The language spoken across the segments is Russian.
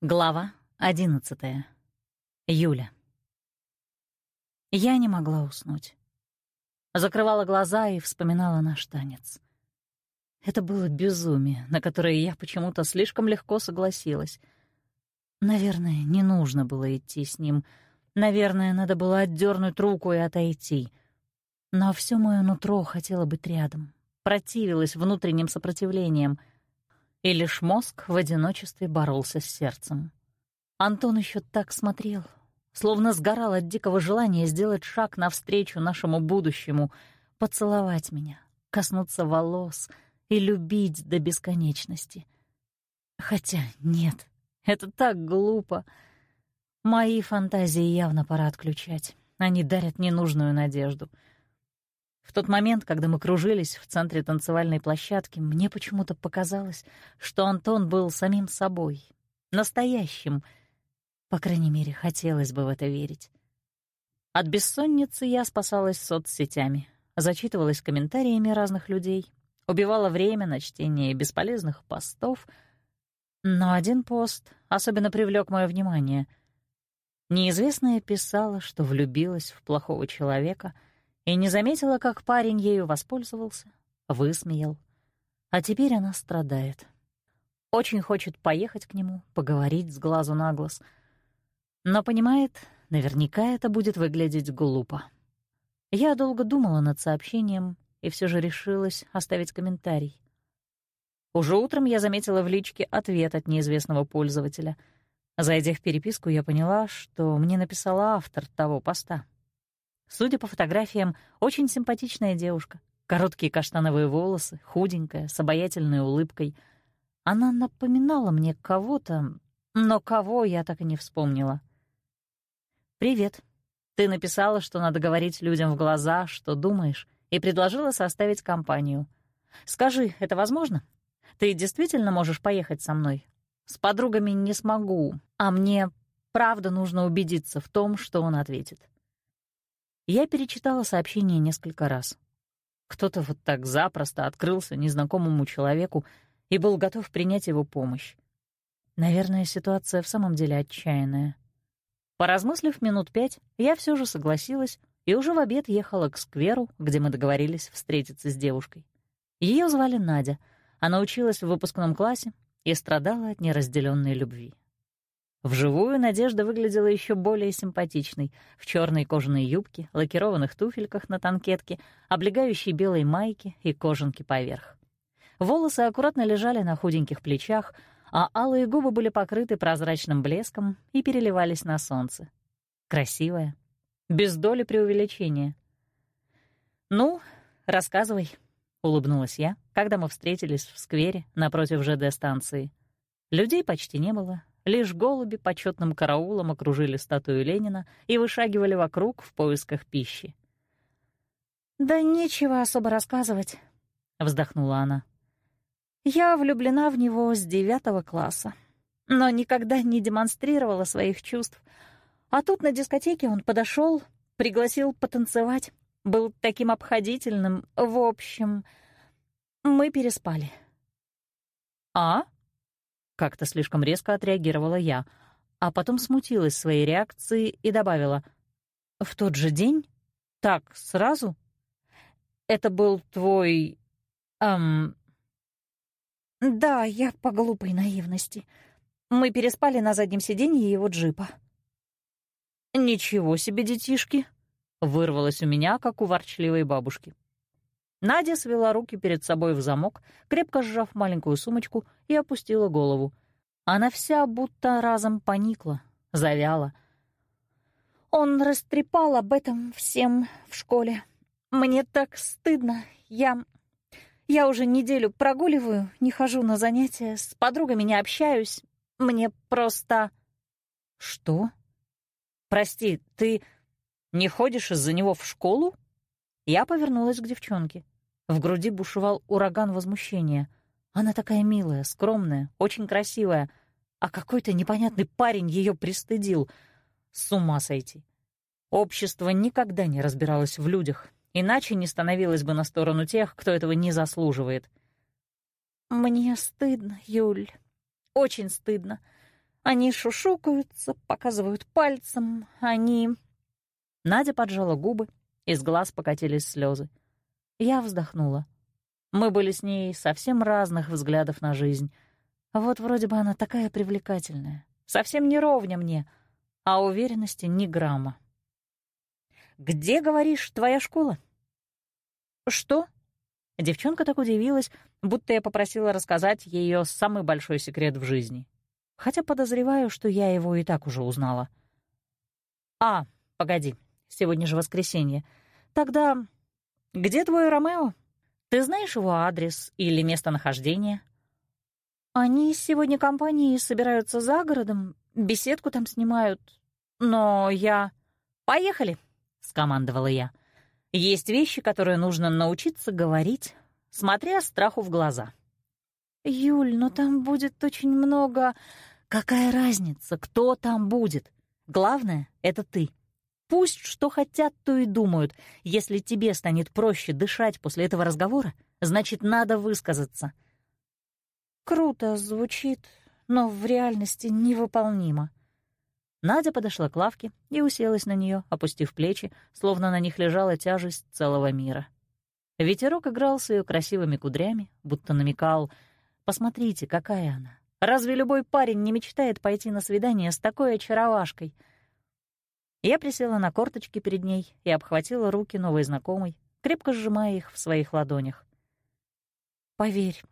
Глава одиннадцатая. Юля. Я не могла уснуть. Закрывала глаза и вспоминала наш танец. Это было безумие, на которое я почему-то слишком легко согласилась. Наверное, не нужно было идти с ним. Наверное, надо было отдернуть руку и отойти. Но все мое нутро хотело быть рядом, противилось внутренним сопротивлением — и лишь мозг в одиночестве боролся с сердцем. Антон еще так смотрел, словно сгорал от дикого желания сделать шаг навстречу нашему будущему, поцеловать меня, коснуться волос и любить до бесконечности. Хотя нет, это так глупо. Мои фантазии явно пора отключать. Они дарят ненужную надежду — в тот момент, когда мы кружились в центре танцевальной площадки, мне почему-то показалось, что Антон был самим собой, настоящим. По крайней мере, хотелось бы в это верить. От бессонницы я спасалась соцсетями, зачитывалась комментариями разных людей, убивала время на чтение бесполезных постов. Но один пост особенно привлек мое внимание. Неизвестная писала, что влюбилась в плохого человека — и не заметила, как парень ею воспользовался, высмеял. А теперь она страдает. Очень хочет поехать к нему, поговорить с глазу на глаз. Но понимает, наверняка это будет выглядеть глупо. Я долго думала над сообщением и все же решилась оставить комментарий. Уже утром я заметила в личке ответ от неизвестного пользователя. Зайдя в переписку, я поняла, что мне написала автор того поста. Судя по фотографиям, очень симпатичная девушка. Короткие каштановые волосы, худенькая, с обаятельной улыбкой. Она напоминала мне кого-то, но кого я так и не вспомнила. «Привет. Ты написала, что надо говорить людям в глаза, что думаешь, и предложила составить компанию. Скажи, это возможно? Ты действительно можешь поехать со мной? С подругами не смогу, а мне правда нужно убедиться в том, что он ответит». Я перечитала сообщение несколько раз. Кто-то вот так запросто открылся незнакомому человеку и был готов принять его помощь. Наверное, ситуация в самом деле отчаянная. Поразмыслив минут пять, я все же согласилась и уже в обед ехала к скверу, где мы договорились встретиться с девушкой. Ее звали Надя. Она училась в выпускном классе и страдала от неразделенной любви. Вживую Надежда выглядела еще более симпатичной, в черной кожаной юбке, лакированных туфельках на танкетке, облегающей белой майке и кожанке поверх. Волосы аккуратно лежали на худеньких плечах, а алые губы были покрыты прозрачным блеском и переливались на солнце. Красивая, без доли преувеличения. «Ну, рассказывай», — улыбнулась я, когда мы встретились в сквере напротив ЖД-станции. Людей почти не было, Лишь голуби почетным караулом окружили статую Ленина и вышагивали вокруг в поисках пищи. «Да нечего особо рассказывать», — вздохнула она. «Я влюблена в него с девятого класса, но никогда не демонстрировала своих чувств. А тут на дискотеке он подошел, пригласил потанцевать, был таким обходительным. В общем, мы переспали». «А?» Как-то слишком резко отреагировала я, а потом смутилась своей реакцией и добавила. «В тот же день? Так, сразу? Это был твой... эм...» «Да, я по глупой наивности. Мы переспали на заднем сиденье его джипа». «Ничего себе, детишки!» — вырвалось у меня, как у ворчливой бабушки. Надя свела руки перед собой в замок, крепко сжав маленькую сумочку, и опустила голову. Она вся будто разом поникла, завяла. «Он растрепал об этом всем в школе. Мне так стыдно. Я... Я уже неделю прогуливаю, не хожу на занятия, с подругами не общаюсь. Мне просто...» «Что? Прости, ты не ходишь из-за него в школу?» Я повернулась к девчонке. В груди бушевал ураган возмущения. Она такая милая, скромная, очень красивая, а какой-то непонятный парень ее пристыдил. С ума сойти. Общество никогда не разбиралось в людях, иначе не становилось бы на сторону тех, кто этого не заслуживает. «Мне стыдно, Юль, очень стыдно. Они шушукаются, показывают пальцем, они...» Надя поджала губы, из глаз покатились слезы. Я вздохнула. Мы были с ней совсем разных взглядов на жизнь. Вот вроде бы она такая привлекательная, совсем не ровня мне, а уверенности ни грамма. «Где, говоришь, твоя школа?» «Что?» Девчонка так удивилась, будто я попросила рассказать ее самый большой секрет в жизни. Хотя подозреваю, что я его и так уже узнала. «А, погоди, сегодня же воскресенье. Тогда где твой Ромео? Ты знаешь его адрес или местонахождение?» «Они сегодня компанией собираются за городом, беседку там снимают. Но я...» «Поехали!» — скомандовала я. Есть вещи, которые нужно научиться говорить, смотря страху в глаза. «Юль, но там будет очень много...» «Какая разница, кто там будет? Главное — это ты. Пусть что хотят, то и думают. Если тебе станет проще дышать после этого разговора, значит, надо высказаться». «Круто звучит, но в реальности невыполнимо», Надя подошла к лавке и уселась на нее, опустив плечи, словно на них лежала тяжесть целого мира. Ветерок играл с ее красивыми кудрями, будто намекал «Посмотрите, какая она! Разве любой парень не мечтает пойти на свидание с такой очаровашкой?» Я присела на корточки перед ней и обхватила руки новой знакомой, крепко сжимая их в своих ладонях. «Поверь,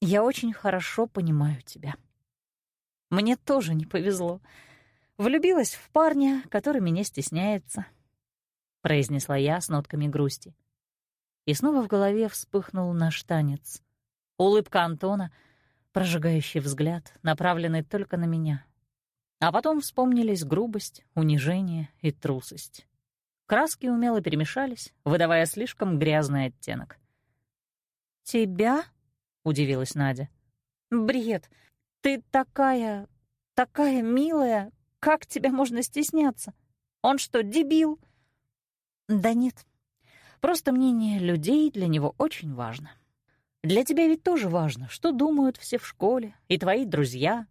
я очень хорошо понимаю тебя. Мне тоже не повезло». Влюбилась в парня, который меня стесняется», — произнесла я с нотками грусти. И снова в голове вспыхнул наш танец. Улыбка Антона, прожигающий взгляд, направленный только на меня. А потом вспомнились грубость, унижение и трусость. Краски умело перемешались, выдавая слишком грязный оттенок. «Тебя?» — удивилась Надя. «Бред! Ты такая, такая милая, как тебя можно стесняться? Он что, дебил?» «Да нет. Просто мнение людей для него очень важно. Для тебя ведь тоже важно, что думают все в школе и твои друзья».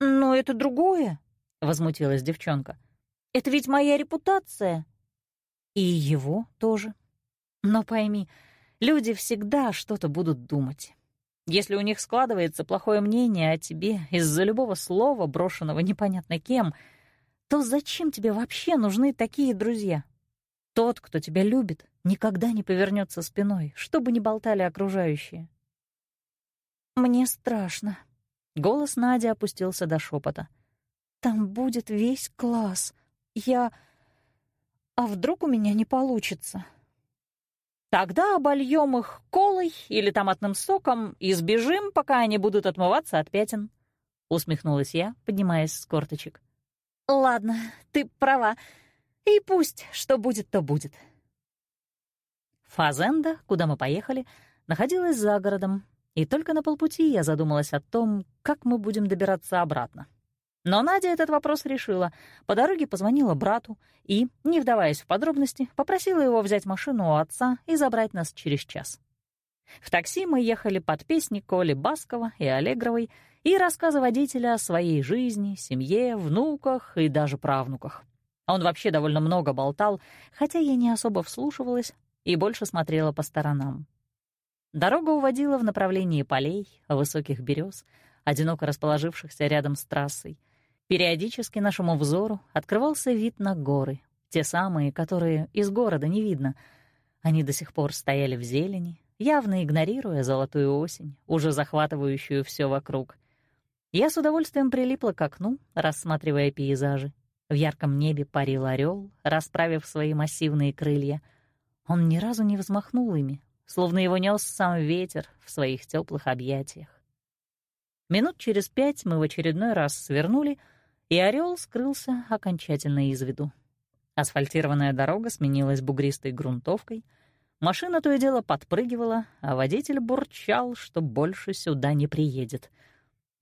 «Но это другое», — возмутилась девчонка. «Это ведь моя репутация». «И его тоже. Но пойми, люди всегда что-то будут думать. Если у них складывается плохое мнение о тебе из-за любого слова, брошенного непонятно кем, то зачем тебе вообще нужны такие друзья? Тот, кто тебя любит, никогда не повернется спиной, что бы ни болтали окружающие. «Мне страшно». Голос Нади опустился до шепота. «Там будет весь класс. Я... А вдруг у меня не получится?» Тогда обольем их колой или томатным соком и сбежим, пока они будут отмываться от пятен», — усмехнулась я, поднимаясь с корточек. «Ладно, ты права. И пусть, что будет, то будет». Фазенда, куда мы поехали, находилась за городом, и только на полпути я задумалась о том, как мы будем добираться обратно. Но Надя этот вопрос решила. По дороге позвонила брату и, не вдаваясь в подробности, попросила его взять машину у отца и забрать нас через час. В такси мы ехали под песни Коли Баскова и Аллегровой и рассказы водителя о своей жизни, семье, внуках и даже правнуках. Он вообще довольно много болтал, хотя я не особо вслушивалась и больше смотрела по сторонам. Дорога уводила в направлении полей, высоких берез, одиноко расположившихся рядом с трассой, Периодически нашему взору открывался вид на горы, те самые, которые из города не видно. Они до сих пор стояли в зелени, явно игнорируя золотую осень, уже захватывающую все вокруг. Я с удовольствием прилипла к окну, рассматривая пейзажи. В ярком небе парил орел, расправив свои массивные крылья. Он ни разу не взмахнул ими, словно его нес сам ветер в своих теплых объятиях. Минут через пять мы в очередной раз свернули — и орел скрылся окончательно из виду. Асфальтированная дорога сменилась бугристой грунтовкой, машина то и дело подпрыгивала, а водитель бурчал, что больше сюда не приедет.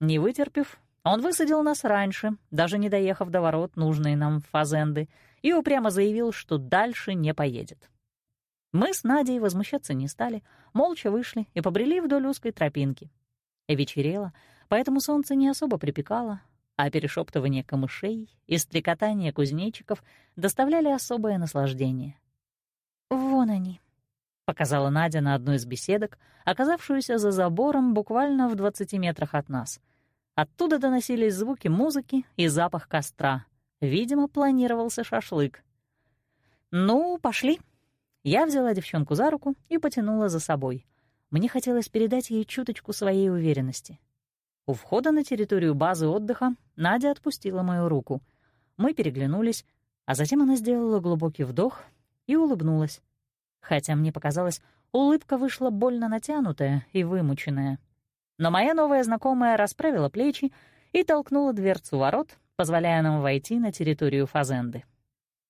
Не вытерпев, он высадил нас раньше, даже не доехав до ворот нужной нам фазенды, и упрямо заявил, что дальше не поедет. Мы с Надей возмущаться не стали, молча вышли и побрели вдоль узкой тропинки. Вечерело, поэтому солнце не особо припекало, а перешептывание камышей и стрекотание кузнечиков доставляли особое наслаждение. «Вон они», — показала Надя на одну из беседок, оказавшуюся за забором буквально в 20 метрах от нас. Оттуда доносились звуки музыки и запах костра. Видимо, планировался шашлык. «Ну, пошли». Я взяла девчонку за руку и потянула за собой. Мне хотелось передать ей чуточку своей уверенности. У входа на территорию базы отдыха Надя отпустила мою руку. Мы переглянулись, а затем она сделала глубокий вдох и улыбнулась. Хотя мне показалось, улыбка вышла больно натянутая и вымученная. Но моя новая знакомая расправила плечи и толкнула дверцу ворот, позволяя нам войти на территорию Фазенды.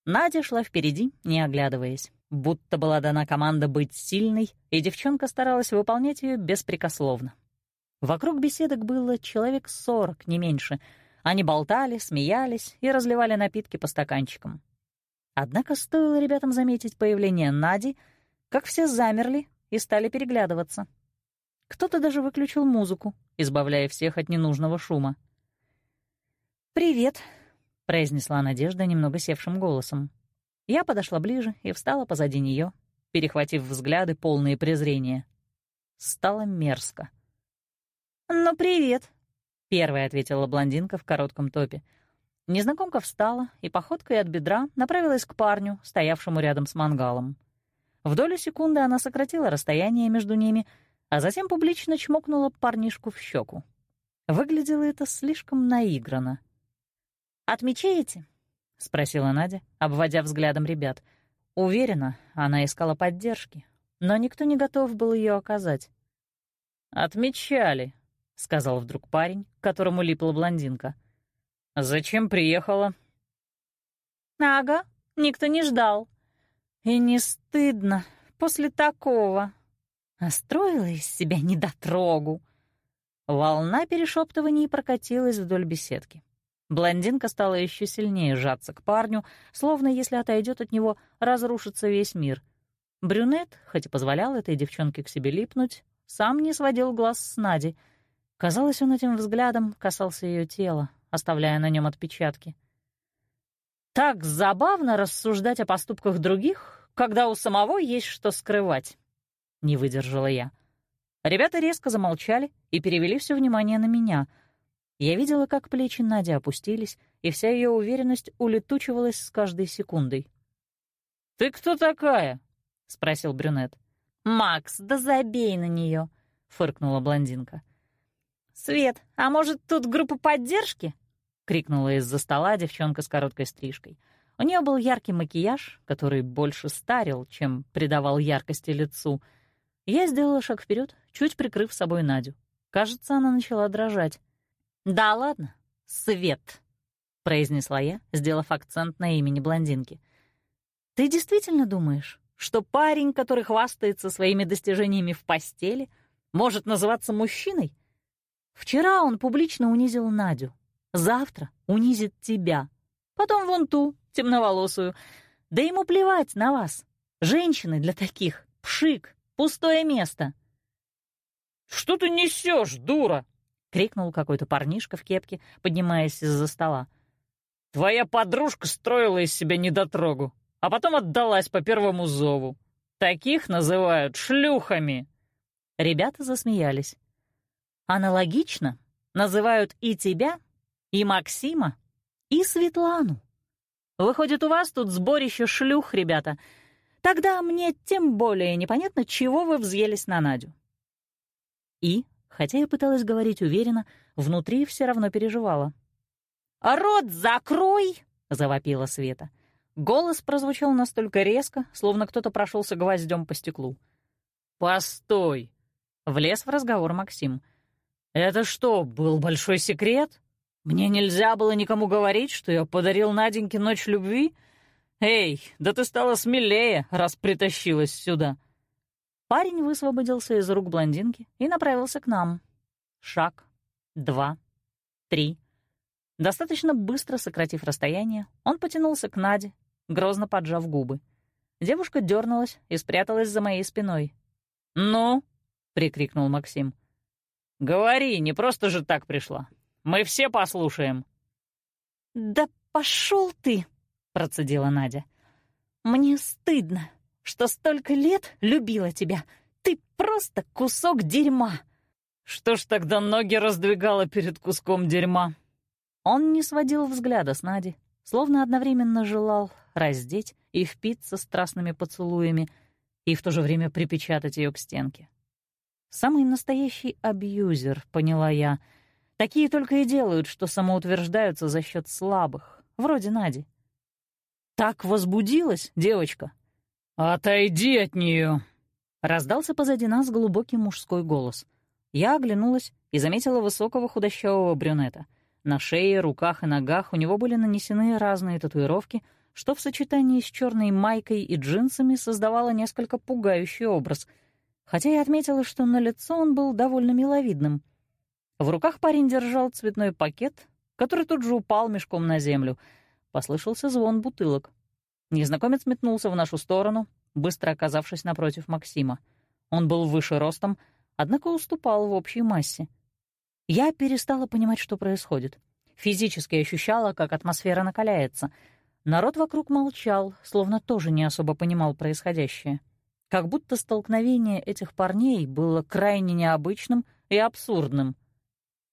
Надя шла впереди, не оглядываясь. Будто была дана команда быть сильной, и девчонка старалась выполнять ее беспрекословно. Вокруг беседок было человек сорок, не меньше. Они болтали, смеялись и разливали напитки по стаканчикам. Однако стоило ребятам заметить появление Нади, как все замерли и стали переглядываться. Кто-то даже выключил музыку, избавляя всех от ненужного шума. «Привет», — произнесла Надежда немного севшим голосом. Я подошла ближе и встала позади нее, перехватив взгляды, полные презрения. Стало мерзко. «Ну, привет», — первая ответила блондинка в коротком топе. Незнакомка встала и походкой от бедра направилась к парню, стоявшему рядом с мангалом. В долю секунды она сократила расстояние между ними, а затем публично чмокнула парнишку в щеку. Выглядело это слишком наигранно. «Отмечаете?» — спросила Надя, обводя взглядом ребят. Уверена, она искала поддержки, но никто не готов был ее оказать. «Отмечали», — сказал вдруг парень, к которому липла блондинка. «Зачем приехала?» «Ага, никто не ждал. И не стыдно после такого. А строила из себя недотрогу». Волна перешептываний прокатилась вдоль беседки. Блондинка стала еще сильнее сжаться к парню, словно если отойдет от него, разрушится весь мир. Брюнет, хоть и позволял этой девчонке к себе липнуть, сам не сводил глаз с Нади — Казалось, он этим взглядом касался ее тела, оставляя на нем отпечатки. Так забавно рассуждать о поступках других, когда у самого есть что скрывать. Не выдержала я. Ребята резко замолчали и перевели все внимание на меня. Я видела, как плечи Нади опустились, и вся ее уверенность улетучивалась с каждой секундой. «Ты кто такая?» — спросил брюнет. «Макс, да забей на нее, фыркнула блондинка. «Свет, а может, тут группа поддержки?» — крикнула из-за стола девчонка с короткой стрижкой. У нее был яркий макияж, который больше старил, чем придавал яркости лицу. Я сделала шаг вперед, чуть прикрыв собой Надю. Кажется, она начала дрожать. «Да ладно, Свет», — произнесла я, сделав акцент на имени блондинки. «Ты действительно думаешь, что парень, который хвастается своими достижениями в постели, может называться мужчиной?» Вчера он публично унизил Надю. Завтра унизит тебя. Потом вон ту, темноволосую. Да ему плевать на вас. Женщины для таких. Пшик, пустое место. «Что ты несешь, дура?» — крикнул какой-то парнишка в кепке, поднимаясь из-за стола. «Твоя подружка строила из себя недотрогу, а потом отдалась по первому зову. Таких называют шлюхами». Ребята засмеялись. Аналогично называют и тебя, и Максима, и Светлану. Выходит, у вас тут сборище шлюх, ребята. Тогда мне тем более непонятно, чего вы взъелись на Надю. И, хотя я пыталась говорить уверенно, внутри все равно переживала. «А «Рот закрой!» — завопила Света. Голос прозвучал настолько резко, словно кто-то прошелся гвоздем по стеклу. «Постой!» — влез в разговор Максим — «Это что, был большой секрет? Мне нельзя было никому говорить, что я подарил Наденьке ночь любви? Эй, да ты стала смелее, раз притащилась сюда!» Парень высвободился из рук блондинки и направился к нам. Шаг, два, три. Достаточно быстро сократив расстояние, он потянулся к Наде, грозно поджав губы. Девушка дернулась и спряталась за моей спиной. «Ну?» — прикрикнул Максим. «Говори, не просто же так пришла. Мы все послушаем». «Да пошел ты!» — процедила Надя. «Мне стыдно, что столько лет любила тебя. Ты просто кусок дерьма!» «Что ж тогда ноги раздвигала перед куском дерьма?» Он не сводил взгляда с Нади, словно одновременно желал раздеть и впиться страстными поцелуями и в то же время припечатать ее к стенке. Самый настоящий абьюзер, поняла я. Такие только и делают, что самоутверждаются за счет слабых, вроде Нади. «Так возбудилась девочка?» «Отойди от нее!» Раздался позади нас глубокий мужской голос. Я оглянулась и заметила высокого худощавого брюнета. На шее, руках и ногах у него были нанесены разные татуировки, что в сочетании с черной майкой и джинсами создавало несколько пугающий образ, хотя я отметила, что на лицо он был довольно миловидным. В руках парень держал цветной пакет, который тут же упал мешком на землю. Послышался звон бутылок. Незнакомец метнулся в нашу сторону, быстро оказавшись напротив Максима. Он был выше ростом, однако уступал в общей массе. Я перестала понимать, что происходит. Физически ощущала, как атмосфера накаляется. Народ вокруг молчал, словно тоже не особо понимал происходящее. Как будто столкновение этих парней было крайне необычным и абсурдным.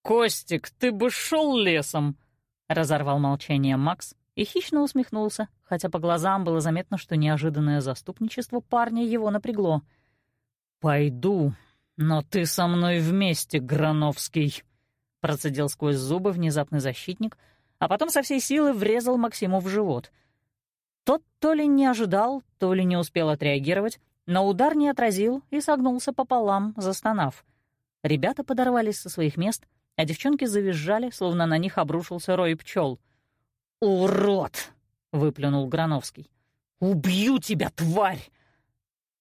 «Костик, ты бы шел лесом!» — разорвал молчание Макс и хищно усмехнулся, хотя по глазам было заметно, что неожиданное заступничество парня его напрягло. «Пойду, но ты со мной вместе, Грановский!» — процедил сквозь зубы внезапный защитник, а потом со всей силы врезал Максиму в живот. Тот то ли не ожидал, то ли не успел отреагировать, но удар не отразил и согнулся пополам, застонав. Ребята подорвались со своих мест, а девчонки завизжали, словно на них обрушился рой пчел. «Урод!» — выплюнул Грановский. «Убью тебя, тварь!»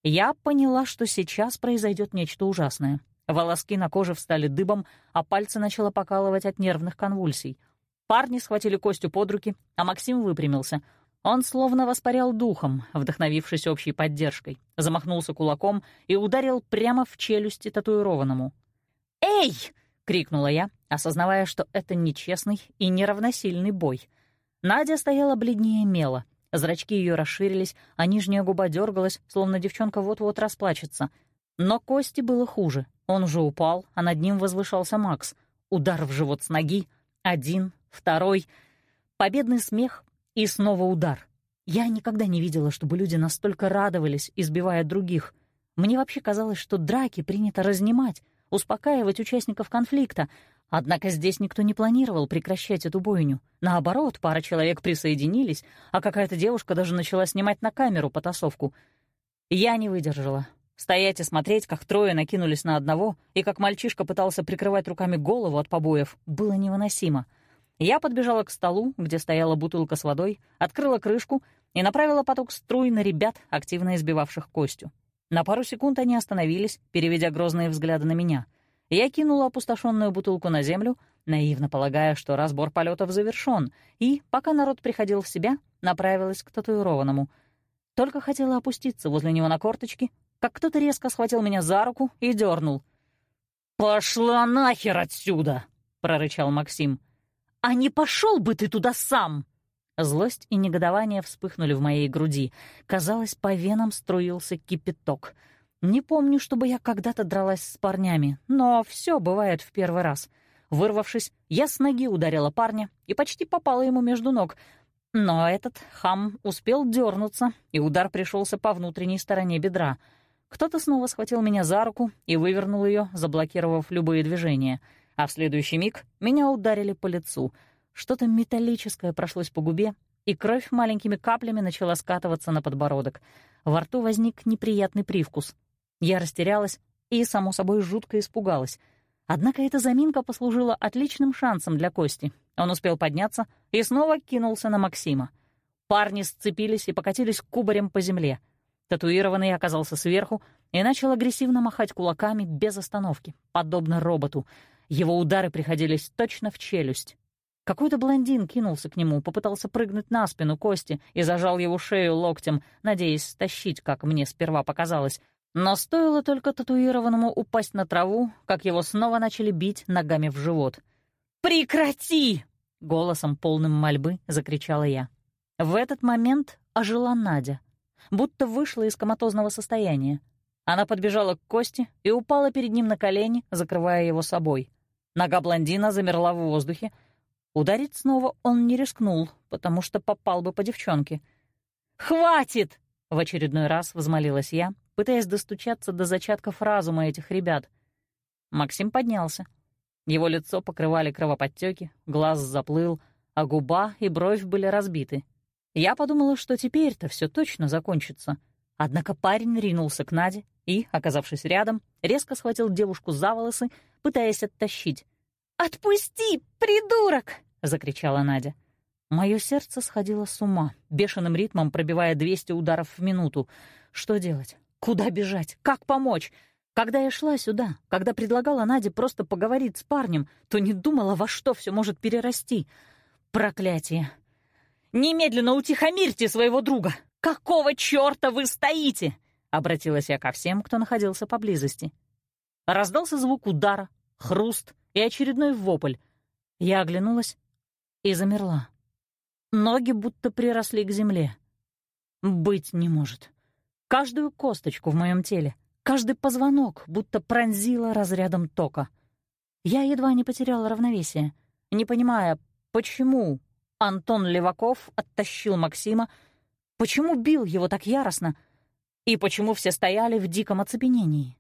Я поняла, что сейчас произойдет нечто ужасное. Волоски на коже встали дыбом, а пальцы начало покалывать от нервных конвульсий. Парни схватили Костю под руки, а Максим выпрямился. Он словно воспарял духом, вдохновившись общей поддержкой, замахнулся кулаком и ударил прямо в челюсти татуированному. «Эй!» — крикнула я, осознавая, что это нечестный и неравносильный бой. Надя стояла бледнее мела. Зрачки ее расширились, а нижняя губа дергалась, словно девчонка вот-вот расплачется. Но Кости было хуже. Он уже упал, а над ним возвышался Макс. Удар в живот с ноги. Один, второй. Победный смех и снова удар. Я никогда не видела, чтобы люди настолько радовались, избивая других. Мне вообще казалось, что драки принято разнимать, успокаивать участников конфликта, Однако здесь никто не планировал прекращать эту бойню. Наоборот, пара человек присоединились, а какая-то девушка даже начала снимать на камеру потасовку. Я не выдержала. Стоять и смотреть, как трое накинулись на одного, и как мальчишка пытался прикрывать руками голову от побоев, было невыносимо. Я подбежала к столу, где стояла бутылка с водой, открыла крышку и направила поток струй на ребят, активно избивавших Костю. На пару секунд они остановились, переведя грозные взгляды на меня — я кинула опустошенную бутылку на землю, наивно полагая, что разбор полетов завершён, и, пока народ приходил в себя, направилась к татуированному. Только хотела опуститься возле него на корточки, как кто-то резко схватил меня за руку и дернул. «Пошла нахер отсюда!» — прорычал Максим. «А не пошел бы ты туда сам!» Злость и негодование вспыхнули в моей груди. Казалось, по венам струился кипяток — не помню, чтобы я когда-то дралась с парнями, но все бывает в первый раз. Вырвавшись, я с ноги ударила парня и почти попала ему между ног. Но этот хам успел дернуться, и удар пришелся по внутренней стороне бедра. Кто-то снова схватил меня за руку и вывернул ее, заблокировав любые движения. А в следующий миг меня ударили по лицу. Что-то металлическое прошлось по губе, и кровь маленькими каплями начала скатываться на подбородок. Во рту возник неприятный привкус, я растерялась и, само собой, жутко испугалась. Однако эта заминка послужила отличным шансом для Кости. Он успел подняться и снова кинулся на Максима. Парни сцепились и покатились кубарем по земле. Татуированный оказался сверху и начал агрессивно махать кулаками без остановки, подобно роботу. Его удары приходились точно в челюсть. Какой-то блондин кинулся к нему, попытался прыгнуть на спину Кости и зажал его шею локтем, надеясь стащить, как мне сперва показалось, но стоило только татуированному упасть на траву, как его снова начали бить ногами в живот. «Прекрати!» —— голосом полным мольбы закричала я. В этот момент ожила Надя, будто вышла из коматозного состояния. Она подбежала к Косте и упала перед ним на колени, закрывая его собой. Нога блондина замерла в воздухе. Ударить снова он не рискнул, потому что попал бы по девчонке. «Хватит!» — в очередной раз взмолилась я, пытаясь достучаться до зачатков разума этих ребят. Максим поднялся. Его лицо покрывали кровоподтеки, глаз заплыл, а губа и бровь были разбиты. Я подумала, что теперь-то все точно закончится. Однако парень ринулся к Наде и, оказавшись рядом, резко схватил девушку за волосы, пытаясь оттащить. «Отпусти, придурок!» — закричала Надя. Мое сердце сходило с ума, бешеным ритмом пробивая 200 ударов в минуту. Что делать? Куда бежать? Как помочь? Когда я шла сюда, когда предлагала Наде просто поговорить с парнем, то не думала, во что все может перерасти. Проклятие! «Немедленно утихомирьте своего друга! Какого черта вы стоите?» — обратилась я ко всем, кто находился поблизости. Раздался звук удара, хруст и очередной вопль. Я оглянулась и замерла. Ноги будто приросли к земле. Быть не может. Каждую косточку в моем теле, каждый позвонок будто пронзило разрядом тока. Я едва не потеряла равновесие, не понимая, почему Антон Леваков оттащил Максима, почему бил его так яростно и почему все стояли в диком оцепенении.